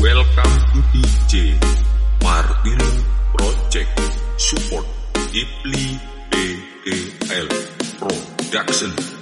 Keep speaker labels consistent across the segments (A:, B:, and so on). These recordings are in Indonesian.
A: Welcome to DJ Martin Project Support Ipli BGL Production.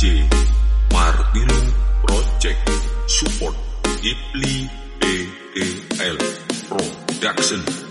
A: DJ Martino Project Support Ipli BDL Production